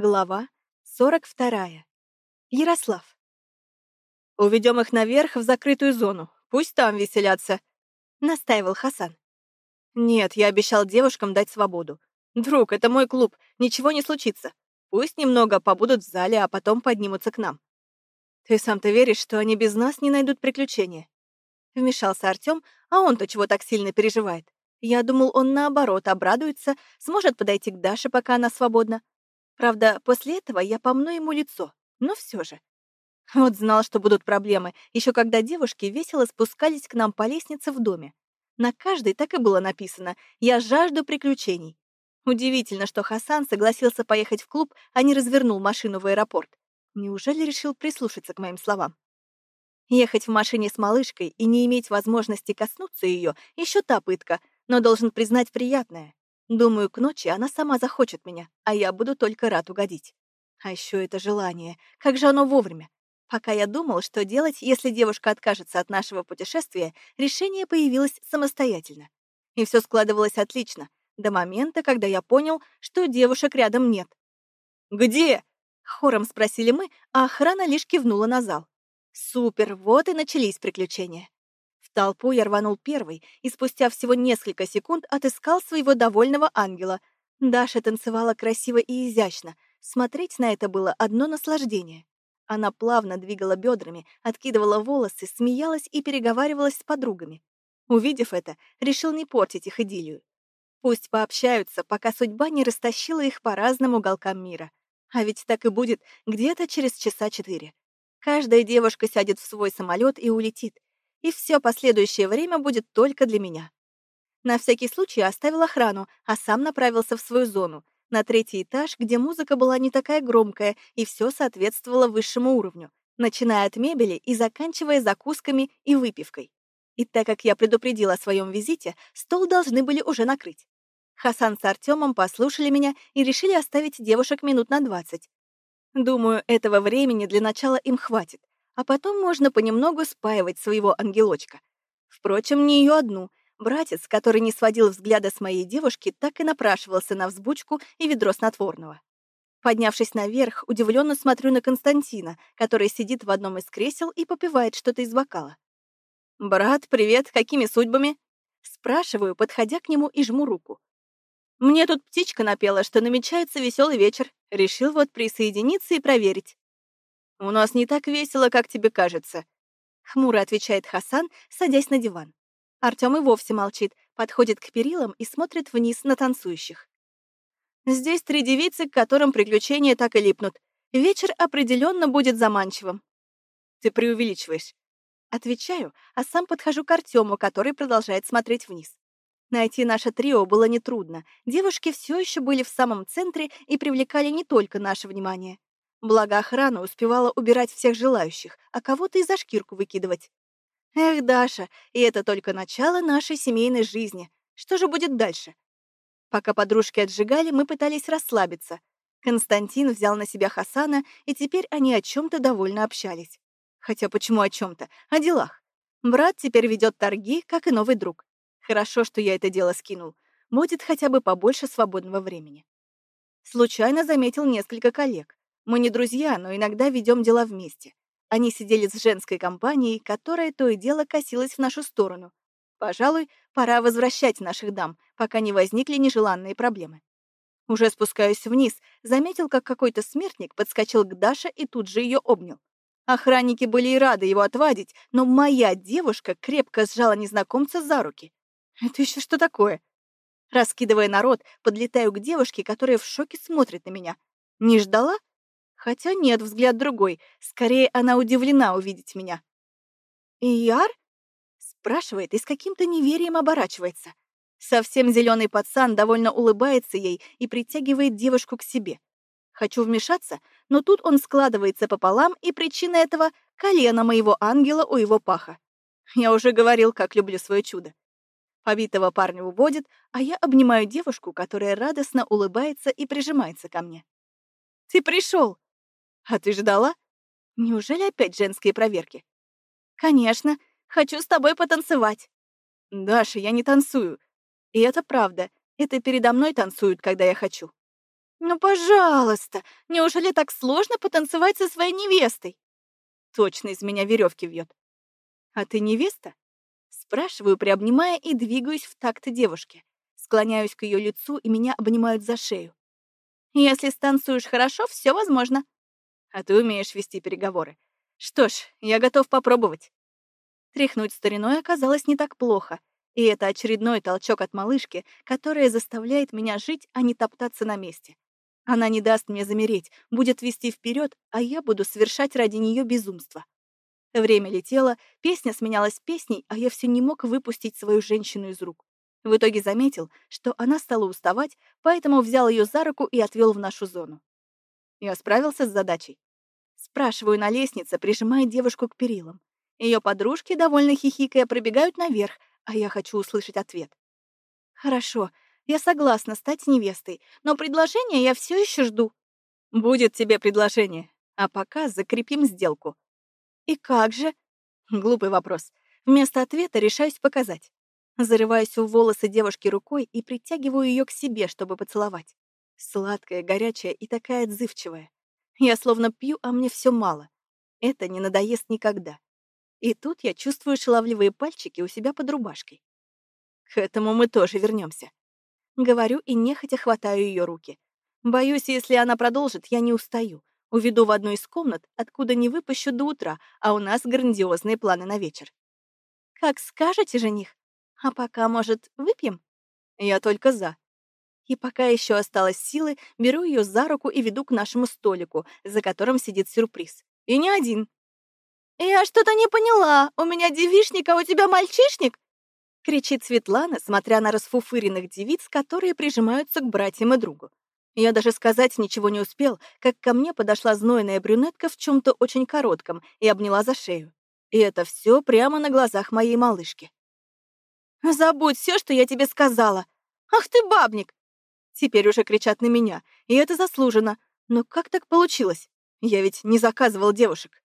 Глава 42. Ярослав. «Уведем их наверх в закрытую зону. Пусть там веселятся», — настаивал Хасан. «Нет, я обещал девушкам дать свободу. Друг, это мой клуб, ничего не случится. Пусть немного побудут в зале, а потом поднимутся к нам. Ты сам-то веришь, что они без нас не найдут приключения?» Вмешался Артём, а он-то чего так сильно переживает. Я думал, он наоборот обрадуется, сможет подойти к Даше, пока она свободна, Правда, после этого я помну ему лицо, но все же. Вот знал, что будут проблемы, еще когда девушки весело спускались к нам по лестнице в доме. На каждой так и было написано «Я жажду приключений». Удивительно, что Хасан согласился поехать в клуб, а не развернул машину в аэропорт. Неужели решил прислушаться к моим словам? Ехать в машине с малышкой и не иметь возможности коснуться ее — еще та пытка, но должен признать приятное. Думаю, к ночи она сама захочет меня, а я буду только рад угодить. А еще это желание. Как же оно вовремя? Пока я думал, что делать, если девушка откажется от нашего путешествия, решение появилось самостоятельно. И все складывалось отлично, до момента, когда я понял, что девушек рядом нет. «Где?» — хором спросили мы, а охрана лишь кивнула на зал. Супер, вот и начались приключения толпу я рванул первый и спустя всего несколько секунд отыскал своего довольного ангела. Даша танцевала красиво и изящно. Смотреть на это было одно наслаждение. Она плавно двигала бедрами, откидывала волосы, смеялась и переговаривалась с подругами. Увидев это, решил не портить их идиллию. Пусть пообщаются, пока судьба не растащила их по разным уголкам мира. А ведь так и будет где-то через часа четыре. Каждая девушка сядет в свой самолет и улетит, и все последующее время будет только для меня. На всякий случай оставил охрану, а сам направился в свою зону, на третий этаж, где музыка была не такая громкая и все соответствовало высшему уровню, начиная от мебели и заканчивая закусками и выпивкой. И так как я предупредила о своем визите, стол должны были уже накрыть. Хасан с Артемом послушали меня и решили оставить девушек минут на двадцать. Думаю, этого времени для начала им хватит а потом можно понемногу спаивать своего ангелочка. Впрочем, не ее одну. Братец, который не сводил взгляда с моей девушки, так и напрашивался на взбучку и ведро снотворного. Поднявшись наверх, удивленно смотрю на Константина, который сидит в одном из кресел и попивает что-то из бокала. «Брат, привет, какими судьбами?» Спрашиваю, подходя к нему и жму руку. «Мне тут птичка напела, что намечается веселый вечер. Решил вот присоединиться и проверить». «У нас не так весело, как тебе кажется», — хмуро отвечает Хасан, садясь на диван. Артём и вовсе молчит, подходит к перилам и смотрит вниз на танцующих. «Здесь три девицы, к которым приключения так и липнут. Вечер определенно будет заманчивым». «Ты преувеличиваешь». Отвечаю, а сам подхожу к Артему, который продолжает смотреть вниз. Найти наше трио было нетрудно. Девушки все еще были в самом центре и привлекали не только наше внимание. Благо охрана успевала убирать всех желающих, а кого-то и за шкирку выкидывать. Эх, Даша, и это только начало нашей семейной жизни. Что же будет дальше? Пока подружки отжигали, мы пытались расслабиться. Константин взял на себя Хасана, и теперь они о чем-то довольно общались. Хотя почему о чем-то? О делах. Брат теперь ведет торги, как и новый друг. Хорошо, что я это дело скинул. Будет хотя бы побольше свободного времени. Случайно заметил несколько коллег. Мы не друзья, но иногда ведем дела вместе. Они сидели с женской компанией, которая то и дело косилась в нашу сторону. Пожалуй, пора возвращать наших дам, пока не возникли нежеланные проблемы. Уже спускаясь вниз, заметил, как какой-то смертник подскочил к Даше и тут же ее обнял. Охранники были и рады его отвадить, но моя девушка крепко сжала незнакомца за руки. Это еще что такое? Раскидывая народ, подлетаю к девушке, которая в шоке смотрит на меня. Не ждала? Хотя нет, взгляд другой. Скорее, она удивлена увидеть меня. «Ияр?» — спрашивает и с каким-то неверием оборачивается. Совсем зеленый пацан довольно улыбается ей и притягивает девушку к себе. Хочу вмешаться, но тут он складывается пополам, и причина этого — колено моего ангела у его паха. Я уже говорил, как люблю свое чудо. Побитого парня уводит, а я обнимаю девушку, которая радостно улыбается и прижимается ко мне. «Ты пришел!» А ты ждала? Неужели опять женские проверки? Конечно, хочу с тобой потанцевать. Даша, я не танцую. И это правда. Это передо мной танцуют, когда я хочу. Ну, пожалуйста, неужели так сложно потанцевать со своей невестой? Точно из меня веревки вьет. А ты невеста? Спрашиваю, приобнимая и двигаюсь в такт девушки. Склоняюсь к ее лицу, и меня обнимают за шею. Если станцуешь хорошо, все возможно. А ты умеешь вести переговоры. Что ж, я готов попробовать. Тряхнуть стариной оказалось не так плохо, и это очередной толчок от малышки, которая заставляет меня жить, а не топтаться на месте. Она не даст мне замереть, будет вести вперед, а я буду совершать ради нее безумство. Время летело, песня сменялась песней, а я все не мог выпустить свою женщину из рук. В итоге заметил, что она стала уставать, поэтому взял ее за руку и отвел в нашу зону. Я справился с задачей. Спрашиваю на лестнице, прижимая девушку к перилам. Ее подружки, довольно хихикая, пробегают наверх, а я хочу услышать ответ. «Хорошо, я согласна стать невестой, но предложение я все еще жду». «Будет тебе предложение, а пока закрепим сделку». «И как же?» Глупый вопрос. Вместо ответа решаюсь показать. Зарываюсь в волосы девушки рукой и притягиваю ее к себе, чтобы поцеловать. Сладкая, горячая и такая отзывчивая. Я словно пью, а мне все мало. Это не надоест никогда. И тут я чувствую шаловливые пальчики у себя под рубашкой. К этому мы тоже вернемся. Говорю и нехотя хватаю ее руки. Боюсь, если она продолжит, я не устаю. Уведу в одну из комнат, откуда не выпущу до утра, а у нас грандиозные планы на вечер. «Как скажете, жених? А пока, может, выпьем?» «Я только за». И пока еще осталось силы, беру ее за руку и веду к нашему столику, за которым сидит сюрприз. И не один. «Я что-то не поняла. У меня девишник, а у тебя мальчишник?» кричит Светлана, смотря на расфуфыренных девиц, которые прижимаются к братьям и другу. Я даже сказать ничего не успел, как ко мне подошла знойная брюнетка в чем-то очень коротком и обняла за шею. И это все прямо на глазах моей малышки. «Забудь все, что я тебе сказала! Ах ты бабник!» Теперь уже кричат на меня, и это заслуженно. Но как так получилось? Я ведь не заказывал девушек.